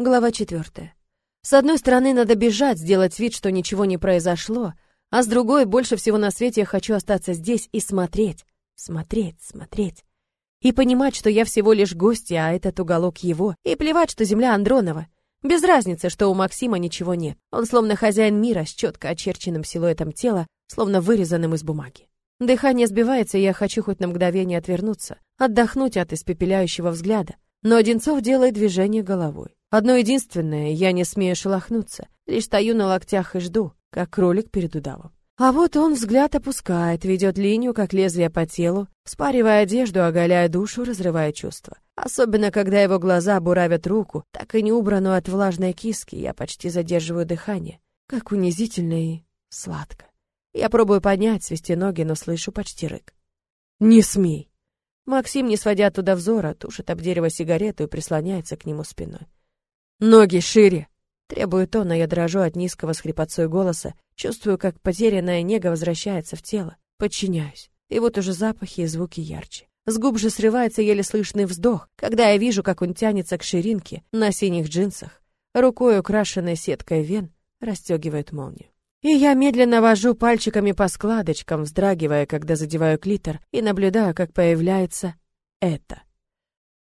Глава четвертая. С одной стороны, надо бежать, сделать вид, что ничего не произошло, а с другой, больше всего на свете я хочу остаться здесь и смотреть, смотреть, смотреть. И понимать, что я всего лишь гостья, а этот уголок его, и плевать, что земля Андронова. Без разницы, что у Максима ничего нет. Он словно хозяин мира с четко очерченным силуэтом тела, словно вырезанным из бумаги. Дыхание сбивается, и я хочу хоть на мгновение отвернуться, отдохнуть от испепеляющего взгляда. Но Одинцов делает движение головой. Одно единственное, я не смею шелохнуться, лишь стою на локтях и жду, как кролик перед удавом. А вот он взгляд опускает, ведет линию, как лезвие по телу, спаривая одежду, оголяя душу, разрывая чувства. Особенно, когда его глаза буравят руку, так и не убранную от влажной киски, я почти задерживаю дыхание. Как унизительно и сладко. Я пробую поднять, свести ноги, но слышу почти рык. «Не смей!» Максим, не сводя оттуда взора, тушит об дерево сигарету и прислоняется к нему спиной. «Ноги шире!» Требует он, а я дрожу от низкого с голоса, чувствую, как потерянная нега возвращается в тело. Подчиняюсь. И вот уже запахи и звуки ярче. С губ же срывается еле слышный вздох, когда я вижу, как он тянется к ширинке на синих джинсах, рукой, украшенной сеткой вен, расстегивает молнию. И я медленно вожу пальчиками по складочкам, вздрагивая, когда задеваю клитор, и наблюдаю, как появляется это.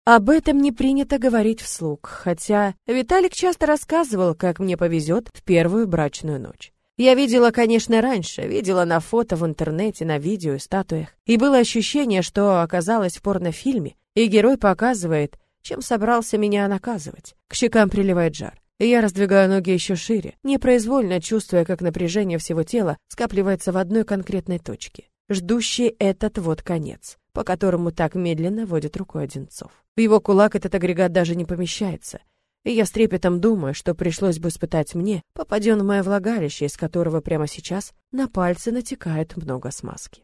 Об этом не принято говорить вслух, хотя Виталик часто рассказывал, как мне повезет в первую брачную ночь. Я видела, конечно, раньше, видела на фото в интернете, на видео и статуях, и было ощущение, что оказалось в порнофильме, и герой показывает, чем собрался меня наказывать. К щекам приливает жар. И я раздвигаю ноги еще шире, непроизвольно чувствуя, как напряжение всего тела скапливается в одной конкретной точке, ждущий этот вот конец, по которому так медленно водит рукой Одинцов. В его кулак этот агрегат даже не помещается, и я с трепетом думаю, что пришлось бы испытать мне, попаден в мое влагалище, из которого прямо сейчас на пальцы натекает много смазки.